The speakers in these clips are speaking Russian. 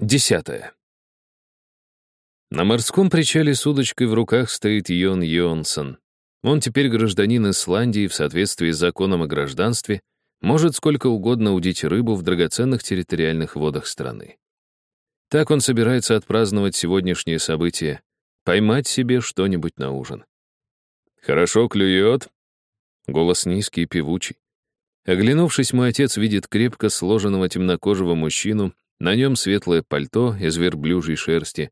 Десятое. На морском причале с удочкой в руках стоит Йон Йонсон. Он теперь гражданин Исландии в соответствии с законом о гражданстве, может сколько угодно удить рыбу в драгоценных территориальных водах страны. Так он собирается отпраздновать сегодняшнее событие, поймать себе что-нибудь на ужин. «Хорошо клюет?» Голос низкий и певучий. Оглянувшись, мой отец видит крепко сложенного темнокожего мужчину на нем светлое пальто из верблюжьей шерсти,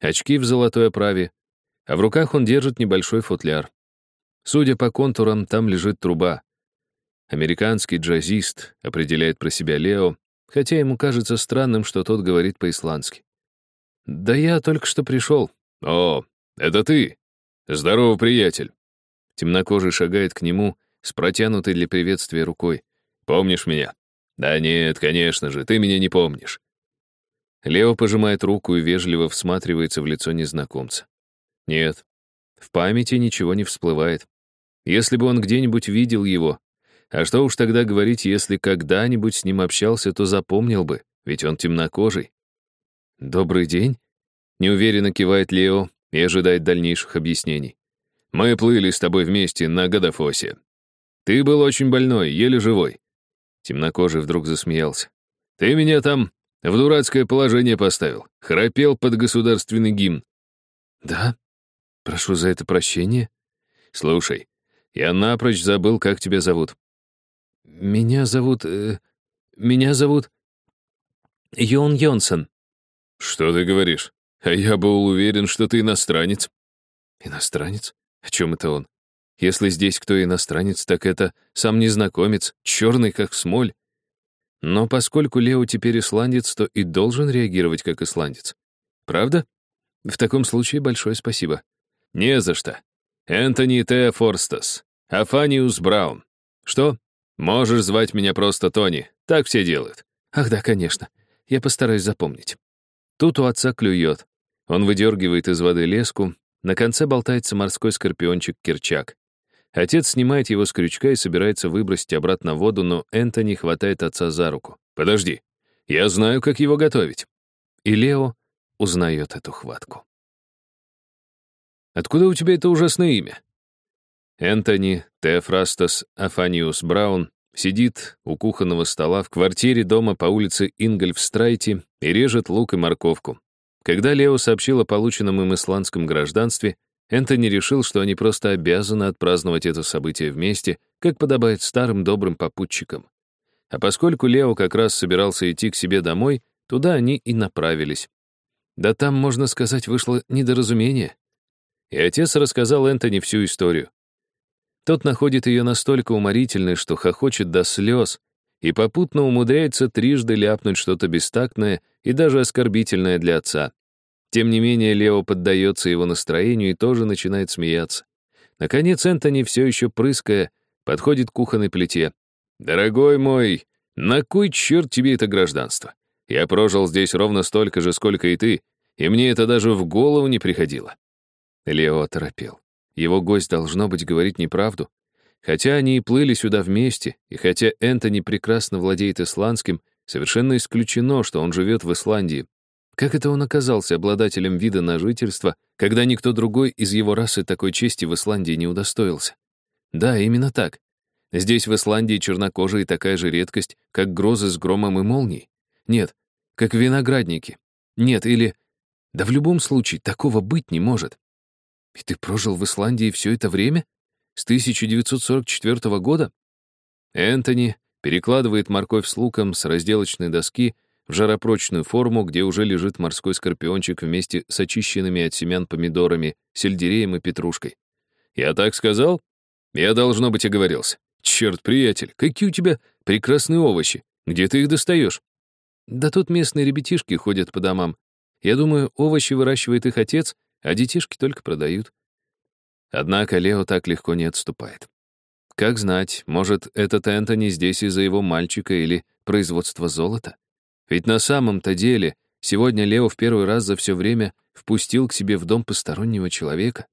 очки в золотой оправе, а в руках он держит небольшой футляр. Судя по контурам, там лежит труба. Американский джазист, определяет про себя Лео, хотя ему кажется странным, что тот говорит по-исландски. «Да я только что пришел». «О, это ты? Здорово, приятель». Темнокожий шагает к нему с протянутой для приветствия рукой. «Помнишь меня?» «Да нет, конечно же, ты меня не помнишь. Лео пожимает руку и вежливо всматривается в лицо незнакомца. Нет, в памяти ничего не всплывает. Если бы он где-нибудь видел его, а что уж тогда говорить, если когда-нибудь с ним общался, то запомнил бы, ведь он темнокожий. «Добрый день», — неуверенно кивает Лео и ожидает дальнейших объяснений. «Мы плыли с тобой вместе на Гадафосе. Ты был очень больной, еле живой». Темнокожий вдруг засмеялся. «Ты меня там в дурацкое положение поставил. Храпел под государственный гимн. Да? Прошу за это прощения. Слушай, я напрочь забыл, как тебя зовут. Меня зовут... Э, меня зовут... Йон Йонсон. Что ты говоришь? А я был уверен, что ты иностранец. Иностранец? О чем это он? Если здесь кто иностранец, так это сам незнакомец, черный как смоль. Но поскольку Лео теперь исландец, то и должен реагировать как исландец. Правда? В таком случае большое спасибо. Не за что. Энтони Т. Форстас. Афаниус Браун. Что? Можешь звать меня просто Тони. Так все делают. Ах да, конечно. Я постараюсь запомнить. Тут у отца клюет. Он выдергивает из воды леску, на конце болтается морской скорпиончик-керчак. Отец снимает его с крючка и собирается выбросить обратно в воду, но Энтони хватает отца за руку. «Подожди, я знаю, как его готовить». И Лео узнает эту хватку. «Откуда у тебя это ужасное имя?» Энтони Теофрастас Афаниус Браун сидит у кухонного стола в квартире дома по улице Ингольфстрайте и режет лук и морковку. Когда Лео сообщил о полученном им исландском гражданстве, Энтони решил, что они просто обязаны отпраздновать это событие вместе, как подобает старым добрым попутчикам. А поскольку Лео как раз собирался идти к себе домой, туда они и направились. Да там, можно сказать, вышло недоразумение. И отец рассказал Энтони всю историю. Тот находит ее настолько уморительной, что хохочет до слез, и попутно умудряется трижды ляпнуть что-то бестактное и даже оскорбительное для отца. Тем не менее, Лео поддается его настроению и тоже начинает смеяться. Наконец, Энтони, все еще прыская, подходит к кухонной плите. «Дорогой мой, на кой черт тебе это гражданство? Я прожил здесь ровно столько же, сколько и ты, и мне это даже в голову не приходило». Лео оторопел. Его гость, должно быть, говорить неправду. Хотя они и плыли сюда вместе, и хотя Энтони прекрасно владеет исландским, совершенно исключено, что он живет в Исландии, как это он оказался обладателем вида на жительство, когда никто другой из его расы такой чести в Исландии не удостоился? Да, именно так. Здесь в Исландии чернокожие такая же редкость, как грозы с громом и молнией. Нет, как виноградники. Нет, или... Да в любом случае, такого быть не может. И ты прожил в Исландии все это время? С 1944 года? Энтони перекладывает морковь с луком с разделочной доски в жаропрочную форму, где уже лежит морской скорпиончик вместе с очищенными от семян помидорами, сельдереем и петрушкой. «Я так сказал? Я, должно быть, оговорился. Черт, приятель, какие у тебя прекрасные овощи. Где ты их достаешь?» «Да тут местные ребятишки ходят по домам. Я думаю, овощи выращивает их отец, а детишки только продают». Однако Лео так легко не отступает. Как знать, может, этот Энтони здесь из-за его мальчика или производства золота? Ведь на самом-то деле сегодня Лео в первый раз за все время впустил к себе в дом постороннего человека.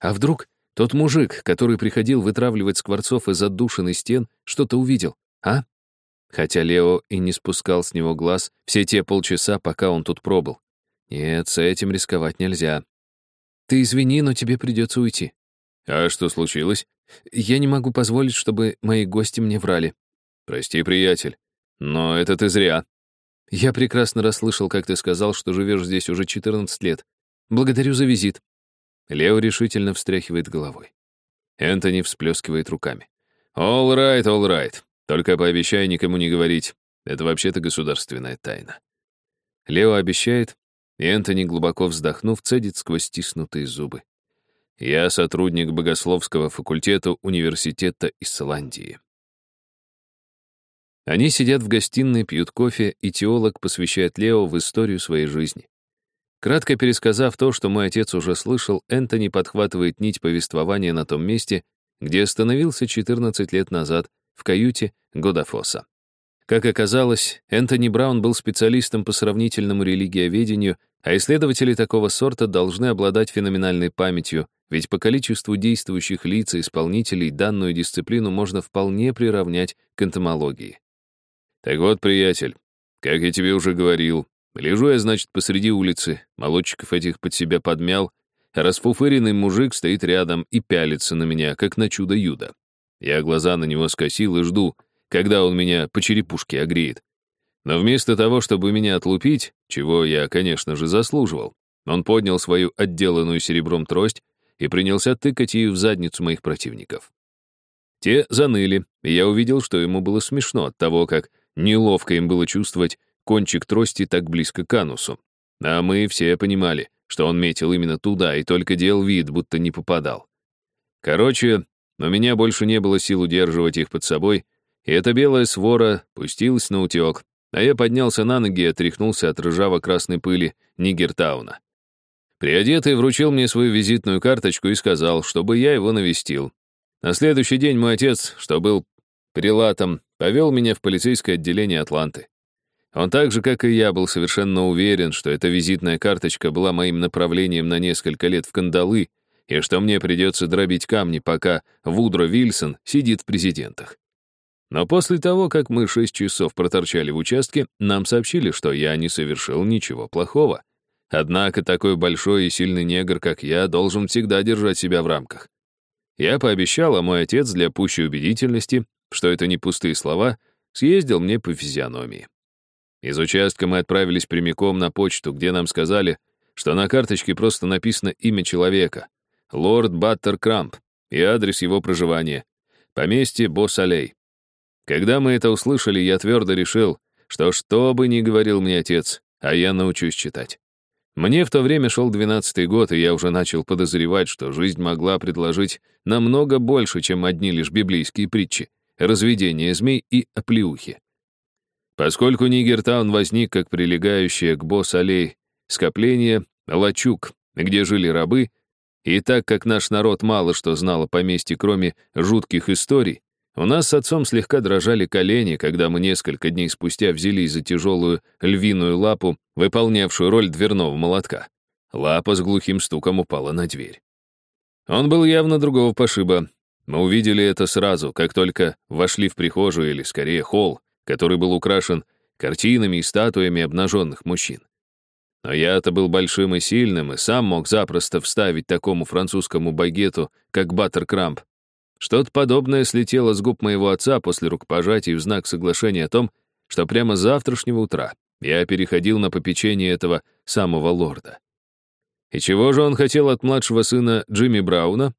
А вдруг тот мужик, который приходил вытравливать скворцов из отдушины стен, что-то увидел, а? хотя Лео и не спускал с него глаз все те полчаса, пока он тут пробыл. Нет, с этим рисковать нельзя. Ты извини, но тебе придется уйти. А что случилось? Я не могу позволить, чтобы мои гости мне врали. Прости, приятель, но это ты зря. Я прекрасно расслышал, как ты сказал, что живешь здесь уже 14 лет. Благодарю за визит. Лео решительно встряхивает головой. Энтони всплескивает руками. «All right, all right. Только пообещай никому не говорить. Это вообще-то государственная тайна». Лео обещает, и Энтони, глубоко вздохнув, цедит сквозь стиснутые зубы. «Я сотрудник богословского факультета университета Исландии». Они сидят в гостиной, пьют кофе, и теолог посвящает Лео в историю своей жизни. Кратко пересказав то, что мой отец уже слышал, Энтони подхватывает нить повествования на том месте, где остановился 14 лет назад в каюте Годафоса. Как оказалось, Энтони Браун был специалистом по сравнительному религиоведению, а исследователи такого сорта должны обладать феноменальной памятью, ведь по количеству действующих лиц и исполнителей данную дисциплину можно вполне приравнять к энтомологии. Так вот, приятель, как я тебе уже говорил, лежу я, значит, посреди улицы, молодчиков этих под себя подмял, а расфуфыренный мужик стоит рядом и пялится на меня, как на чудо-юдо. Я глаза на него скосил и жду, когда он меня по черепушке огреет. Но вместо того, чтобы меня отлупить, чего я, конечно же, заслуживал, он поднял свою отделанную серебром трость и принялся тыкать ее в задницу моих противников. Те заныли, и я увидел, что ему было смешно от того, как неловко им было чувствовать кончик трости так близко к анусу. А мы все понимали, что он метил именно туда и только делал вид, будто не попадал. Короче, у меня больше не было сил удерживать их под собой, и эта белая свора пустилась на утек, а я поднялся на ноги и отряхнулся от ржаво-красной пыли Нигертауна. Приодетый вручил мне свою визитную карточку и сказал, чтобы я его навестил. На следующий день мой отец, что был прилатом, повел меня в полицейское отделение Атланты. Он так же, как и я, был совершенно уверен, что эта визитная карточка была моим направлением на несколько лет в кандалы, и что мне придется дробить камни, пока Вудро Вильсон сидит в президентах. Но после того, как мы шесть часов проторчали в участке, нам сообщили, что я не совершил ничего плохого. Однако такой большой и сильный негр, как я, должен всегда держать себя в рамках. Я пообещал, а мой отец для пущей убедительности, что это не пустые слова, съездил мне по физиономии. Из участка мы отправились прямиком на почту, где нам сказали, что на карточке просто написано имя человека — лорд Баттер Крамп и адрес его проживания — поместье Босалей. Когда мы это услышали, я твердо решил, что что бы ни говорил мне отец, а я научусь читать. Мне в то время шел двенадцатый год, и я уже начал подозревать, что жизнь могла предложить намного больше, чем одни лишь библейские притчи, разведение змей и оплеухи. Поскольку Нигертаун возник как прилегающее к Босс-аллей скопление лачуг, где жили рабы, и так как наш народ мало что знал о поместье, кроме жутких историй, у нас с отцом слегка дрожали колени, когда мы несколько дней спустя взялись за тяжелую львиную лапу, выполнявшую роль дверного молотка. Лапа с глухим стуком упала на дверь. Он был явно другого пошиба. Мы увидели это сразу, как только вошли в прихожую, или скорее холл, который был украшен картинами и статуями обнаженных мужчин. Но я-то был большим и сильным, и сам мог запросто вставить такому французскому багету, как Баттеркрамп. Что-то подобное слетело с губ моего отца после рукопожатия в знак соглашения о том, что прямо с завтрашнего утра я переходил на попечение этого самого лорда. И чего же он хотел от младшего сына Джимми Брауна?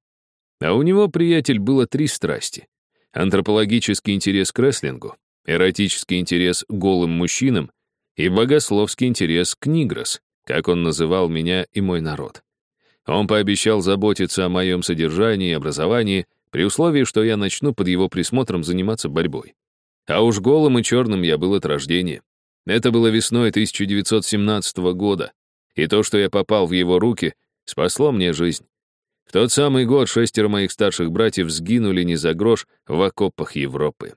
А у него, приятель, было три страсти. Антропологический интерес к рестлингу, эротический интерес к голым мужчинам и богословский интерес к нигрос, как он называл меня и мой народ. Он пообещал заботиться о моем содержании и образовании при условии, что я начну под его присмотром заниматься борьбой. А уж голым и черным я был от рождения. Это было весной 1917 года, и то, что я попал в его руки, спасло мне жизнь. В тот самый год шестеро моих старших братьев сгинули не за грош в окопах Европы.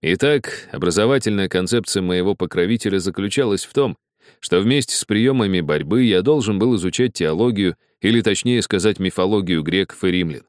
Итак, образовательная концепция моего покровителя заключалась в том, что вместе с приемами борьбы я должен был изучать теологию, или точнее сказать мифологию греков и римлян.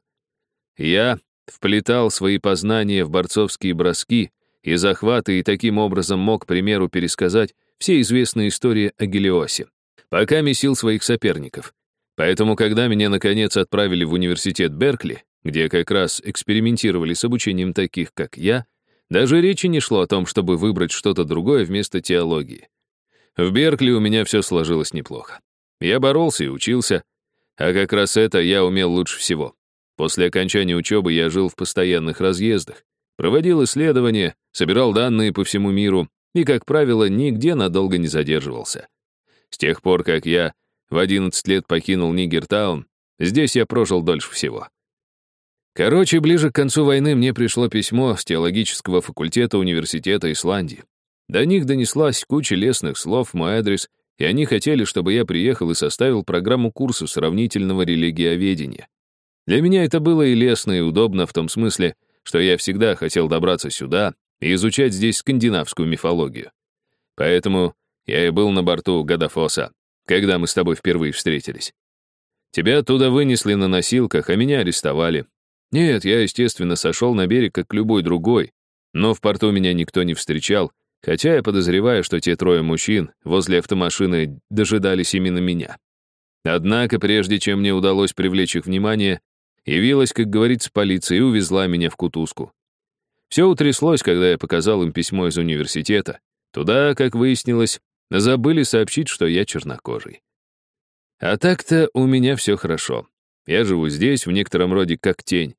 Я вплетал свои познания в борцовские броски и захваты и таким образом мог, к примеру, пересказать все известные истории о Гелиосе, пока месил своих соперников. Поэтому, когда меня, наконец, отправили в университет Беркли, где как раз экспериментировали с обучением таких, как я, даже речи не шло о том, чтобы выбрать что-то другое вместо теологии. В Беркли у меня все сложилось неплохо. Я боролся и учился, а как раз это я умел лучше всего. После окончания учебы я жил в постоянных разъездах, проводил исследования, собирал данные по всему миру и, как правило, нигде надолго не задерживался. С тех пор, как я в 11 лет покинул Нигертаун, здесь я прожил дольше всего. Короче, ближе к концу войны мне пришло письмо с теологического факультета университета Исландии. До них донеслась куча лестных слов в мой адрес, и они хотели, чтобы я приехал и составил программу курсов сравнительного религиоведения. Для меня это было и лестно, и удобно в том смысле, что я всегда хотел добраться сюда и изучать здесь скандинавскую мифологию. Поэтому я и был на борту Гадафоса, когда мы с тобой впервые встретились. Тебя оттуда вынесли на носилках, а меня арестовали, нет, я, естественно, сошел на берег, как любой другой, но в порту меня никто не встречал, хотя я подозреваю, что те трое мужчин возле автомашины дожидались именно меня. Однако, прежде чем мне удалось привлечь их внимание, явилась, как говорится, полиция и увезла меня в кутузку. Все утряслось, когда я показал им письмо из университета. Туда, как выяснилось, забыли сообщить, что я чернокожий. А так-то у меня все хорошо. Я живу здесь, в некотором роде как тень.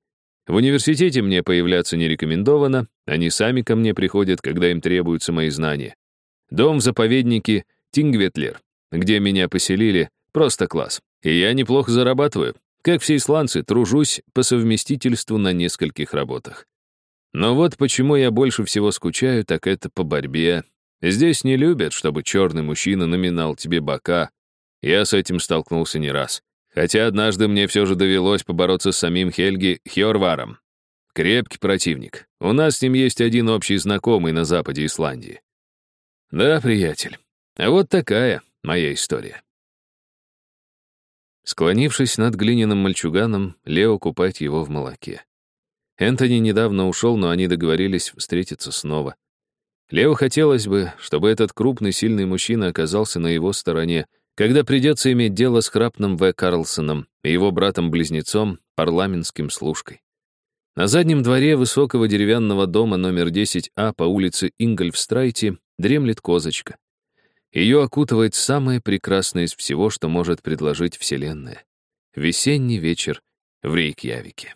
В университете мне появляться не рекомендовано, они сами ко мне приходят, когда им требуются мои знания. Дом в заповеднике Тингветлер, где меня поселили, просто класс. И я неплохо зарабатываю. Как все исландцы, тружусь по совместительству на нескольких работах. Но вот почему я больше всего скучаю, так это по борьбе. Здесь не любят, чтобы черный мужчина номинал тебе бока. Я с этим столкнулся не раз. Хотя однажды мне все же довелось побороться с самим Хельги Хьорваром. Крепкий противник. У нас с ним есть один общий знакомый на западе Исландии. Да, приятель. Вот такая моя история. Склонившись над глиняным мальчуганом, Лео купает его в молоке. Энтони недавно ушел, но они договорились встретиться снова. Лео хотелось бы, чтобы этот крупный, сильный мужчина оказался на его стороне, когда придется иметь дело с храпным В. Карлсоном и его братом-близнецом, парламентским служкой. На заднем дворе высокого деревянного дома номер 10А по улице Ингольфстрайте дремлет козочка. Ее окутывает самое прекрасное из всего, что может предложить Вселенная. Весенний вечер в Рейкьявике.